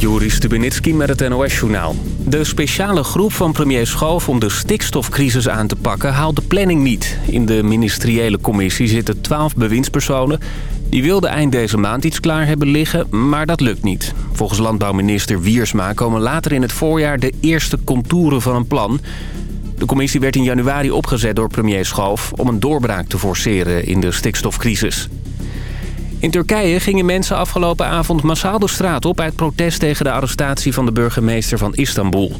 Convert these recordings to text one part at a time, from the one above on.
Joris Stubenitski met het NOS-journaal. De speciale groep van premier Schoof om de stikstofcrisis aan te pakken haalt de planning niet. In de ministeriële commissie zitten twaalf bewindspersonen. Die wilden eind deze maand iets klaar hebben liggen, maar dat lukt niet. Volgens landbouwminister Wiersma komen later in het voorjaar de eerste contouren van een plan. De commissie werd in januari opgezet door premier Schoof om een doorbraak te forceren in de stikstofcrisis. In Turkije gingen mensen afgelopen avond massaal de straat op... uit protest tegen de arrestatie van de burgemeester van Istanbul.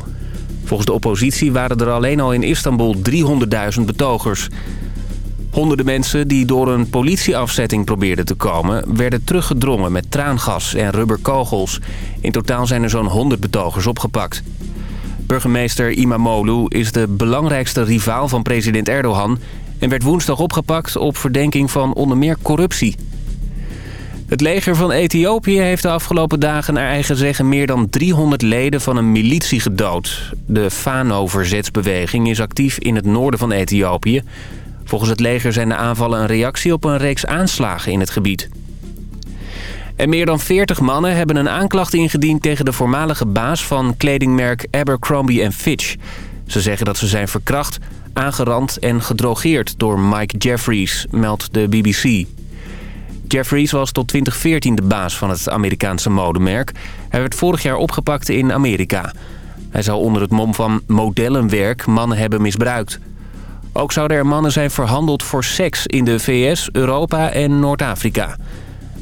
Volgens de oppositie waren er alleen al in Istanbul 300.000 betogers. Honderden mensen die door een politieafzetting probeerden te komen... werden teruggedrongen met traangas en rubberkogels. In totaal zijn er zo'n 100 betogers opgepakt. Burgemeester Imamoglu is de belangrijkste rivaal van president Erdogan... en werd woensdag opgepakt op verdenking van onder meer corruptie. Het leger van Ethiopië heeft de afgelopen dagen naar eigen zeggen meer dan 300 leden van een militie gedood. De Fano-verzetsbeweging is actief in het noorden van Ethiopië. Volgens het leger zijn de aanvallen een reactie op een reeks aanslagen in het gebied. En meer dan 40 mannen hebben een aanklacht ingediend tegen de voormalige baas van kledingmerk Abercrombie Fitch. Ze zeggen dat ze zijn verkracht, aangerand en gedrogeerd door Mike Jeffries, meldt de BBC. Jeffries was tot 2014 de baas van het Amerikaanse modemerk. Hij werd vorig jaar opgepakt in Amerika. Hij zou onder het mom van modellenwerk mannen hebben misbruikt. Ook zouden er mannen zijn verhandeld voor seks in de VS, Europa en Noord-Afrika.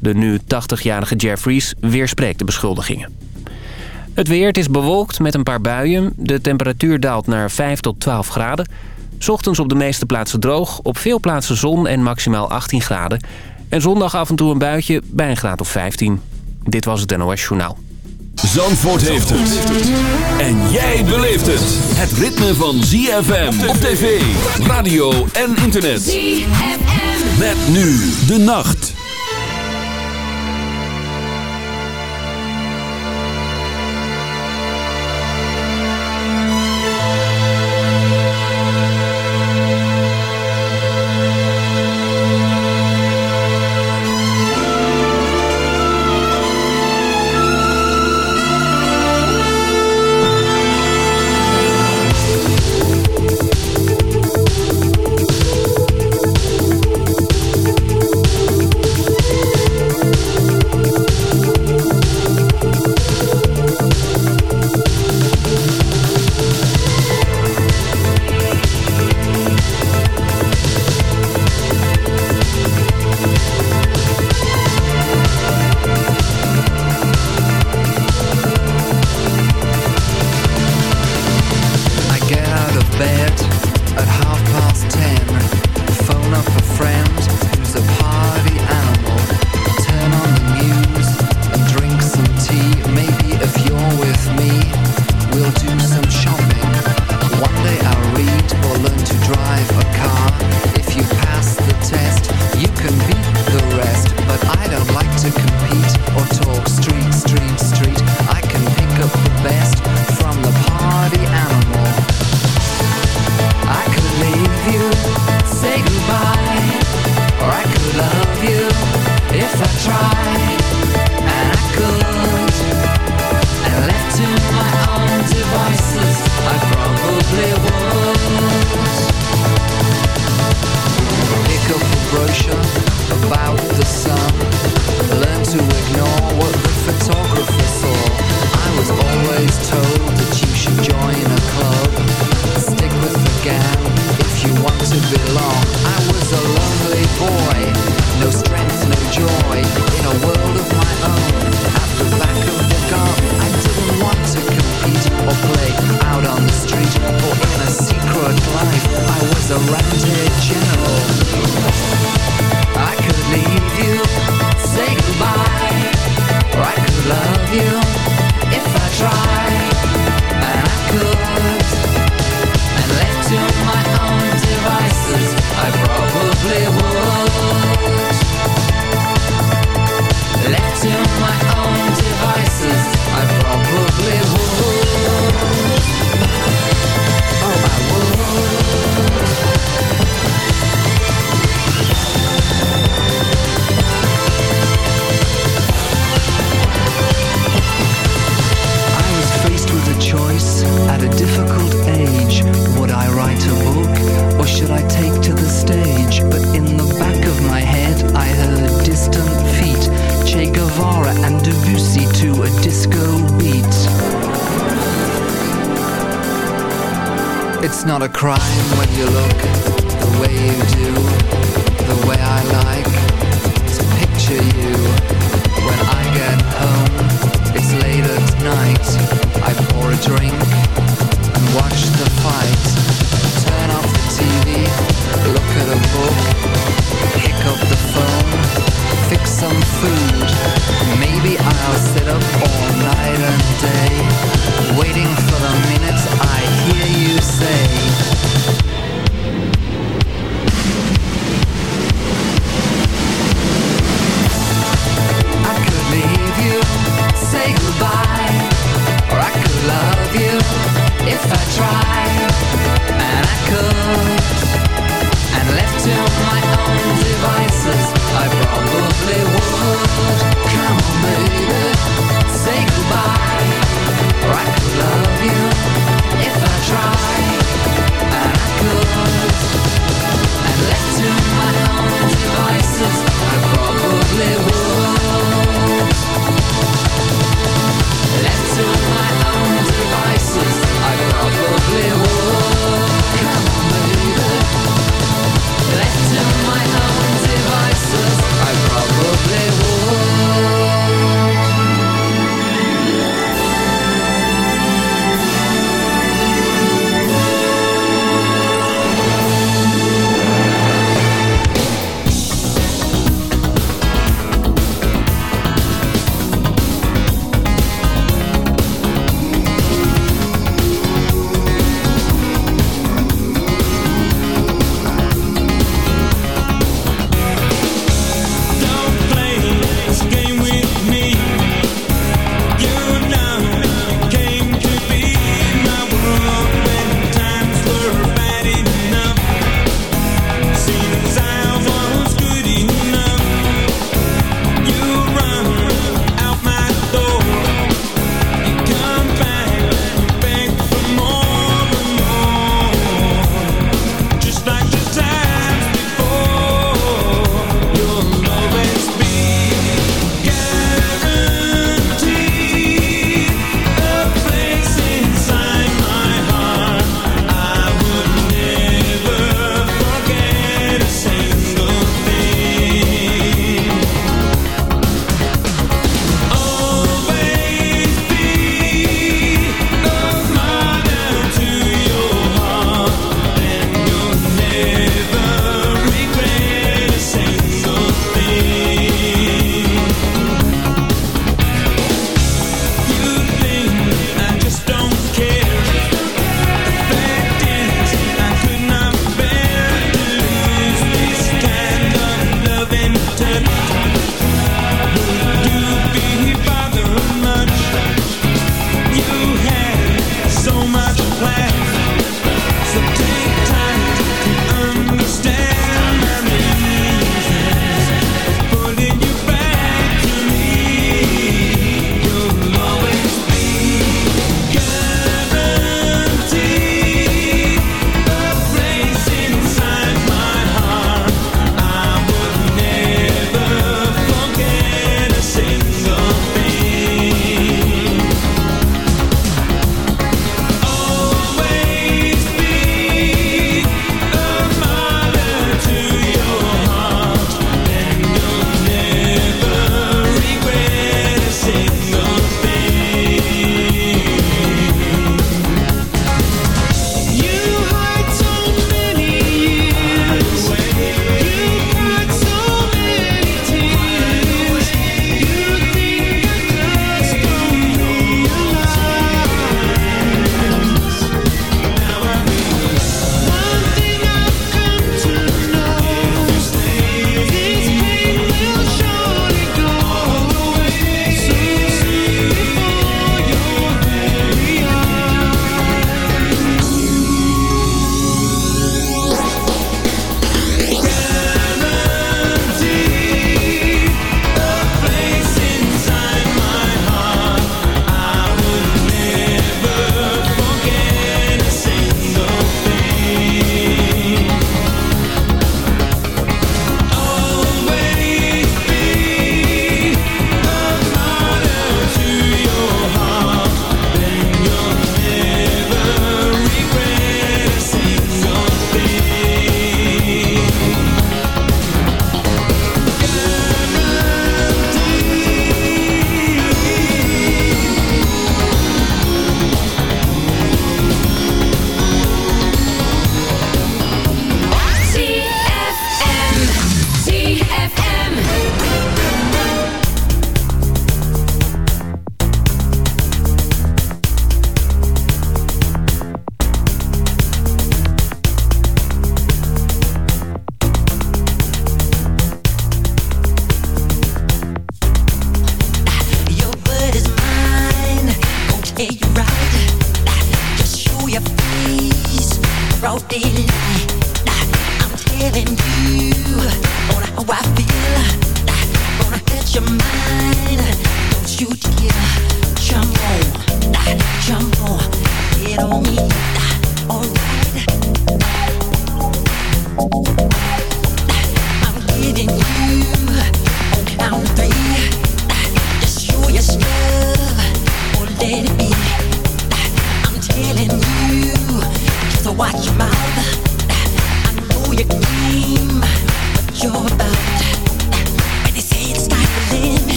De nu 80-jarige Jeffries weerspreekt de beschuldigingen. Het weer is bewolkt met een paar buien. De temperatuur daalt naar 5 tot 12 graden. Ochtends op de meeste plaatsen droog, op veel plaatsen zon en maximaal 18 graden. En zondag af en toe een buitje bij een graad of 15. Dit was het NOS Journaal. Zandvoort heeft het. En jij beleeft het. Het ritme van ZFM op tv, radio en internet. ZFM. Met nu de nacht.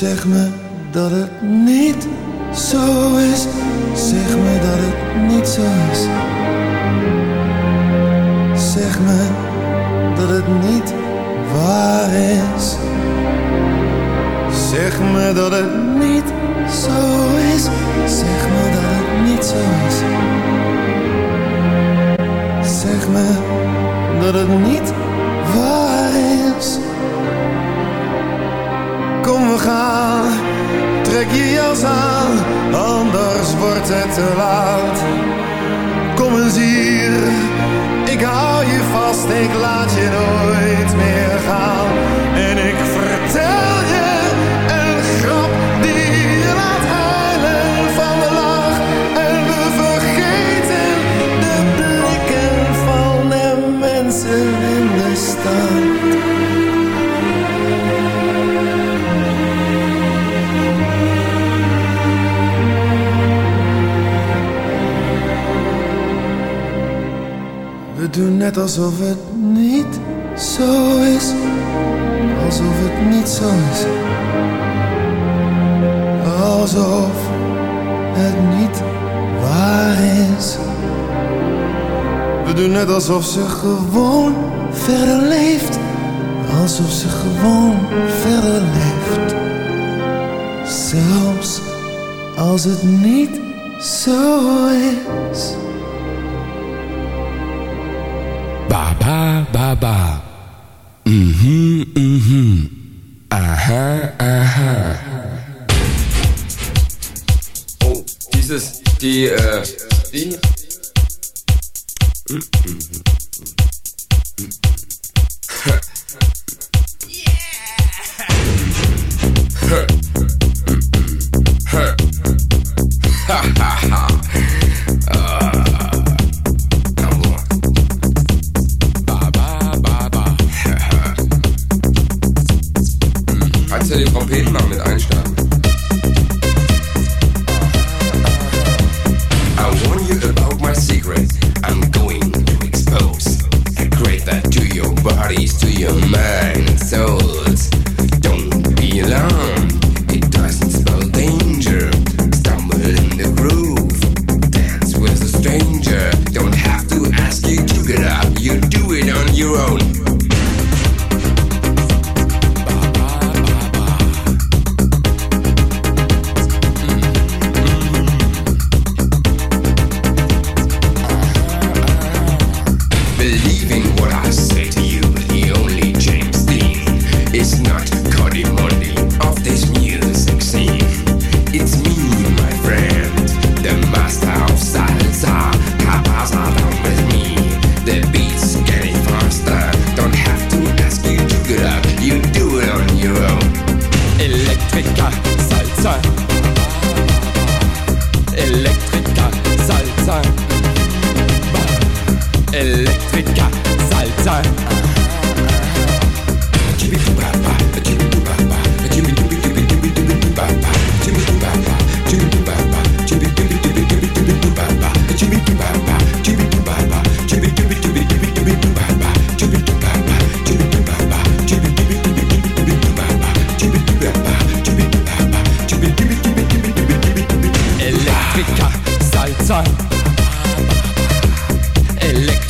Zeg me dat het niet zo is. Zeg me dat het Alsof ze gewoon verder leeft. Alsof ze gewoon verder leeft. Zelfs als het niet zo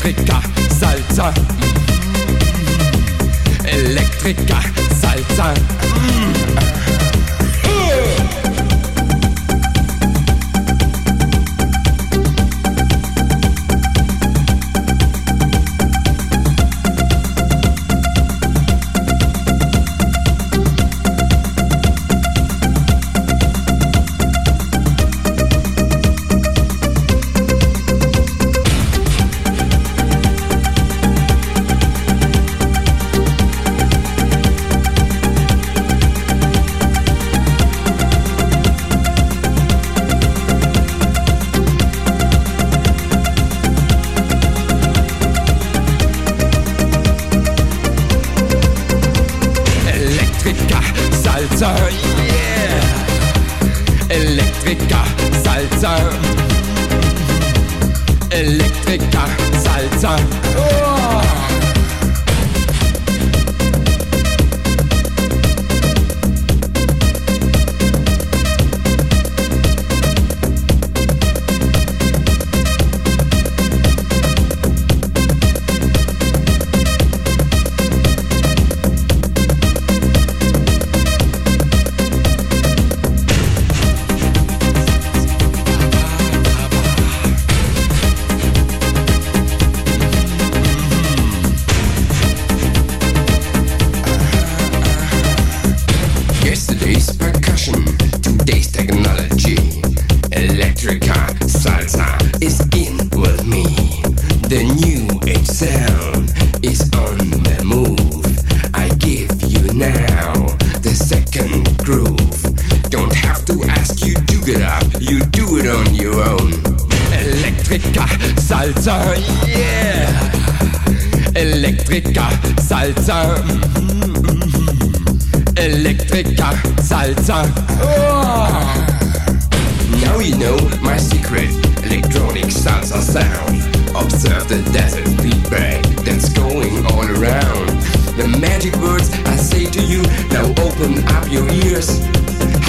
Elektrica salza, mm. elektrica salza mm. Salsa, yeah. Electrica salsa. Electrica salsa. Oh. Now you know my secret electronic salsa sound. Observe the desert feedback that's going all around. The magic words I say to you, now open up your ears.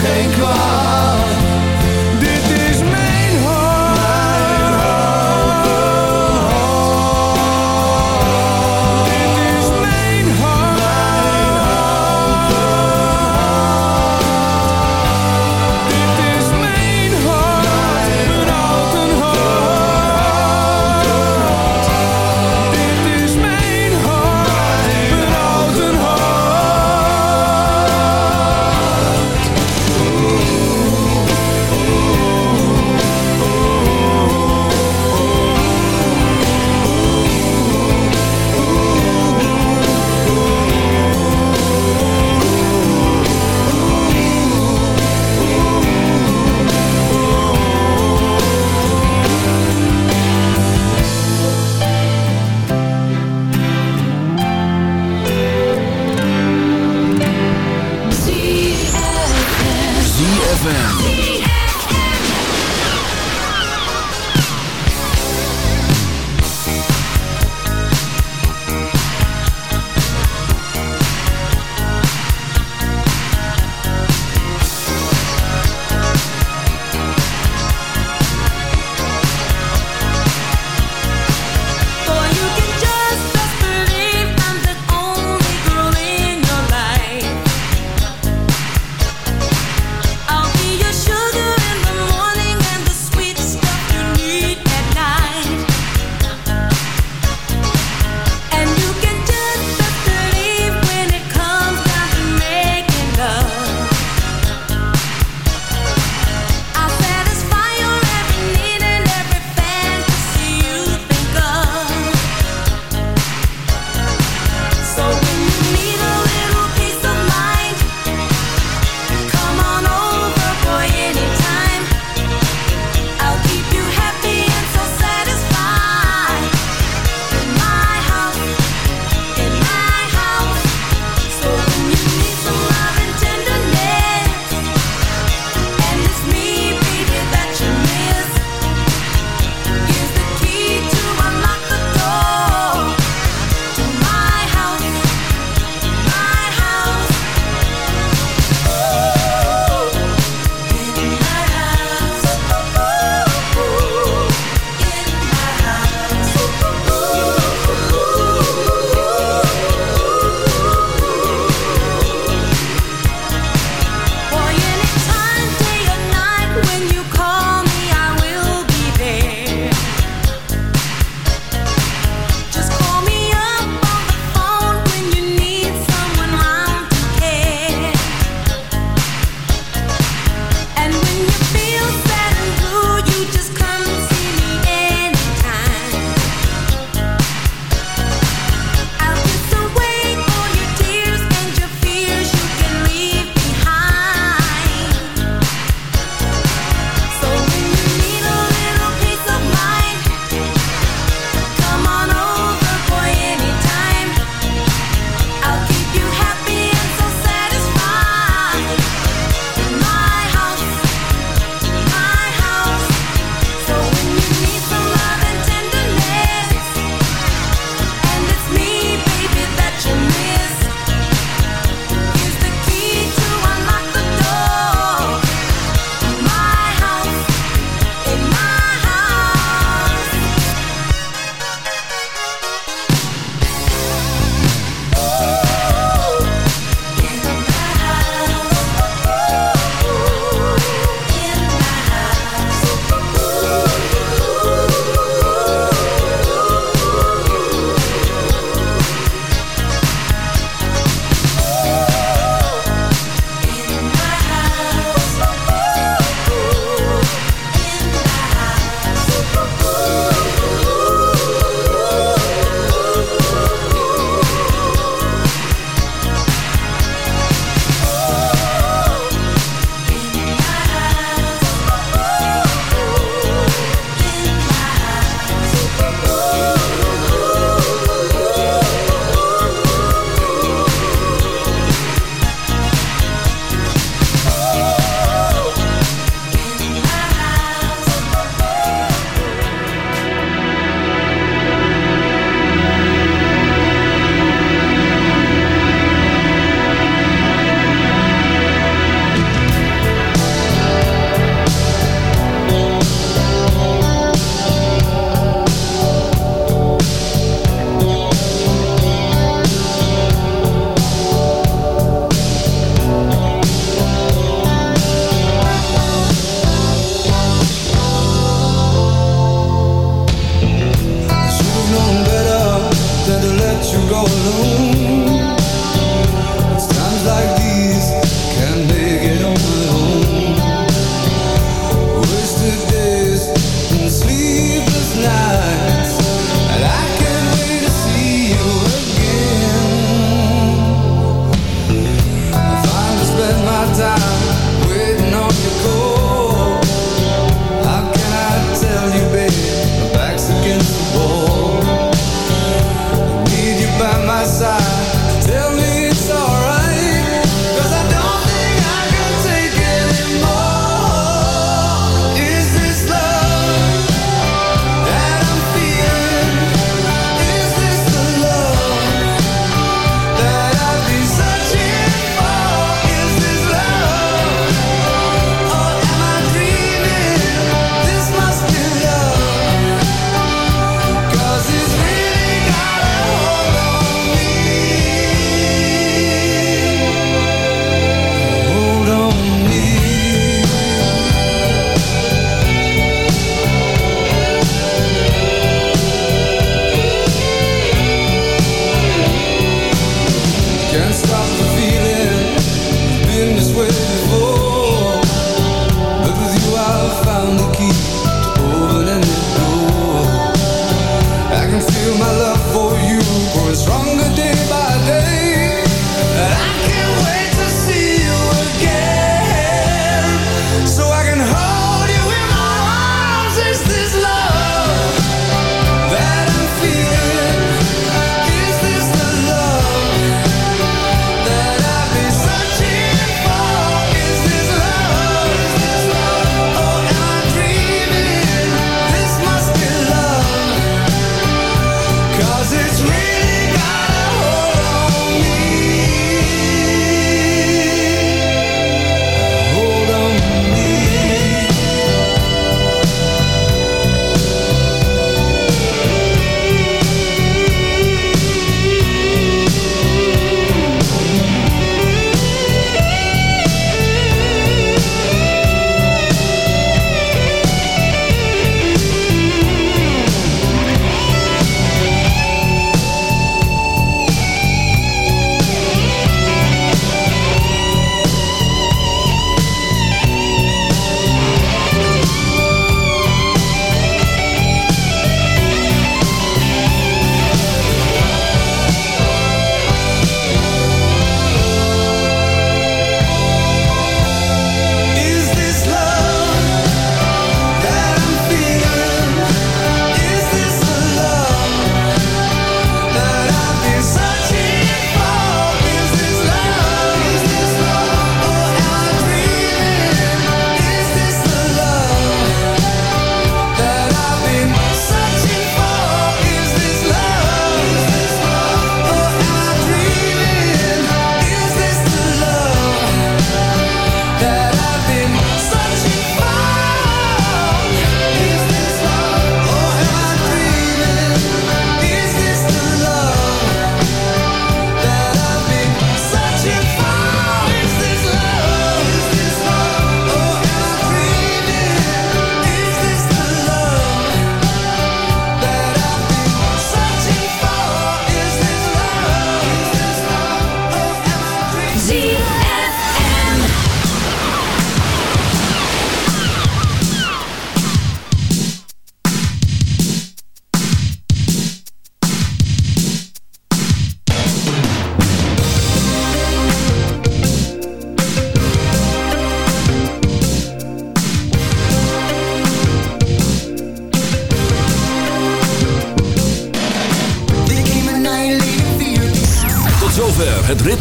geen kwaad.